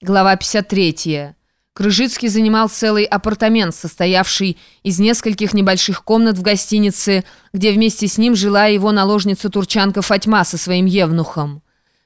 Глава 53. Крыжицкий занимал целый апартамент, состоявший из нескольких небольших комнат в гостинице, где вместе с ним жила его наложница-турчанка Фатьма со своим евнухом.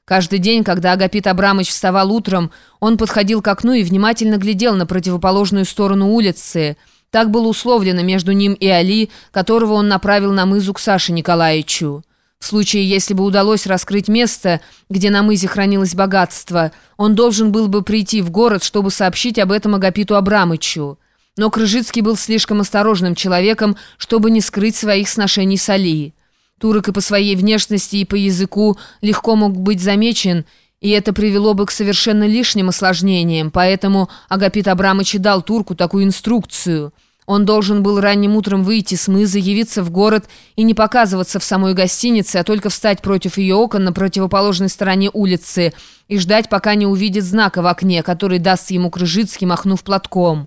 Каждый день, когда Агапит Абрамович вставал утром, он подходил к окну и внимательно глядел на противоположную сторону улицы. Так было условлено между ним и Али, которого он направил на мызу к Саше Николаевичу. В случае, если бы удалось раскрыть место, где на мызе хранилось богатство, он должен был бы прийти в город, чтобы сообщить об этом Агапиту Абрамычу. Но Крыжицкий был слишком осторожным человеком, чтобы не скрыть своих сношений с Али. Турок и по своей внешности, и по языку легко мог быть замечен, и это привело бы к совершенно лишним осложнениям, поэтому Агапит Абрамыч и дал турку такую инструкцию – он должен был ранним утром выйти с мыза, явиться в город и не показываться в самой гостинице, а только встать против ее окон на противоположной стороне улицы и ждать, пока не увидит знака в окне, который даст ему Крыжицкий, махнув платком.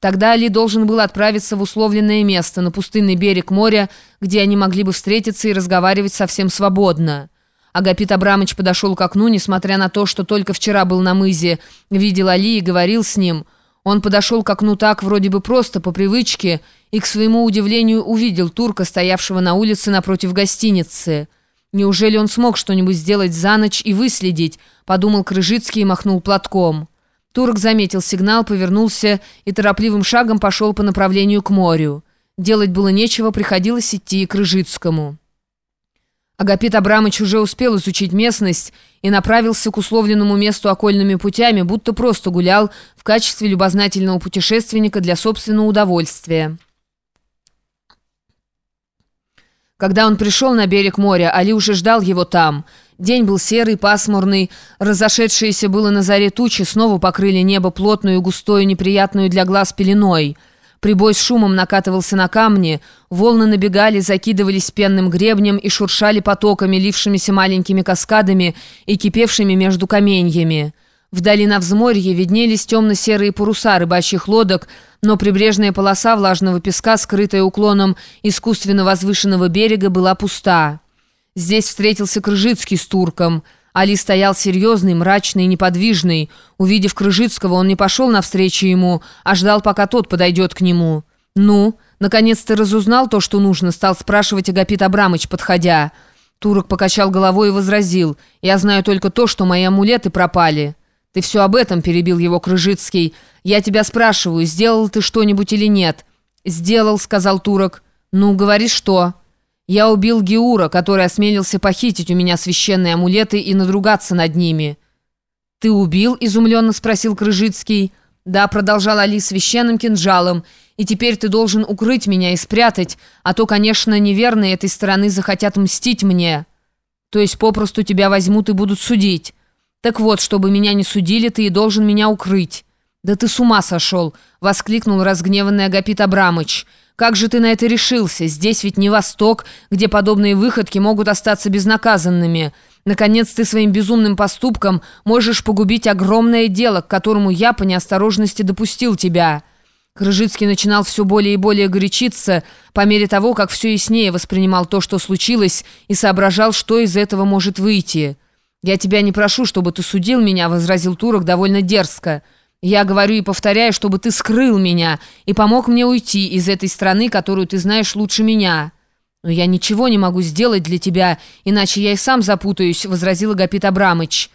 Тогда Али должен был отправиться в условленное место, на пустынный берег моря, где они могли бы встретиться и разговаривать совсем свободно. Агапит Абрамыч подошел к окну, несмотря на то, что только вчера был на мызе, видел Али и говорил с ним – он подошел к окну так, вроде бы просто, по привычке, и, к своему удивлению, увидел турка, стоявшего на улице напротив гостиницы. «Неужели он смог что-нибудь сделать за ночь и выследить?» – подумал Крыжицкий и махнул платком. Турок заметил сигнал, повернулся и торопливым шагом пошел по направлению к морю. Делать было нечего, приходилось идти к Крыжицкому. Агапит Абрамыч уже успел изучить местность и направился к условленному месту окольными путями, будто просто гулял в качестве любознательного путешественника для собственного удовольствия. Когда он пришел на берег моря, Али уже ждал его там. День был серый, пасмурный, разошедшиеся было на заре тучи снова покрыли небо плотную, густую, неприятную для глаз пеленой – Прибой с шумом накатывался на камни, волны набегали, закидывались пенным гребнем и шуршали потоками, лившимися маленькими каскадами и кипевшими между каменьями. Вдали на взморье виднелись темно-серые паруса рыбачьих лодок, но прибрежная полоса влажного песка, скрытая уклоном искусственно возвышенного берега, была пуста. Здесь встретился Крыжицкий с турком – Али стоял серьезный, мрачный и неподвижный. Увидев Крыжицкого, он не пошел навстречу ему, а ждал, пока тот подойдет к нему. «Ну, наконец ты разузнал то, что нужно?» стал спрашивать Агапит Абрамыч, подходя. Турок покачал головой и возразил. «Я знаю только то, что мои амулеты пропали». «Ты все об этом», — перебил его Крыжицкий. «Я тебя спрашиваю, сделал ты что-нибудь или нет?» «Сделал», — сказал Турок. «Ну, говори, что?» Я убил Геура, который осмелился похитить у меня священные амулеты и надругаться над ними». «Ты убил?» – изумленно спросил Крыжицкий. «Да», – продолжал Али священным кинжалом, «и теперь ты должен укрыть меня и спрятать, а то, конечно, неверные этой стороны захотят мстить мне. То есть попросту тебя возьмут и будут судить. Так вот, чтобы меня не судили, ты и должен меня укрыть». «Да ты с ума сошел!» — воскликнул разгневанный Агапит Абрамыч. «Как же ты на это решился? Здесь ведь не Восток, где подобные выходки могут остаться безнаказанными. Наконец ты своим безумным поступком можешь погубить огромное дело, к которому я по неосторожности допустил тебя». Крыжицкий начинал все более и более горячиться, по мере того, как все яснее воспринимал то, что случилось, и соображал, что из этого может выйти. «Я тебя не прошу, чтобы ты судил меня», — возразил Турок довольно дерзко. Я говорю и повторяю, чтобы ты скрыл меня и помог мне уйти из этой страны, которую ты знаешь лучше меня. Но я ничего не могу сделать для тебя, иначе я и сам запутаюсь», — возразил Агапит Абрамыч.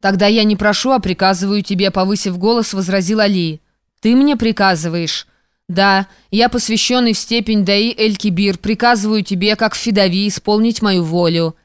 «Тогда я не прошу, а приказываю тебе», — повысив голос, возразил Али. «Ты мне приказываешь?» «Да, я, посвященный в степень Даи Эль-Кибир, приказываю тебе, как Федави, исполнить мою волю».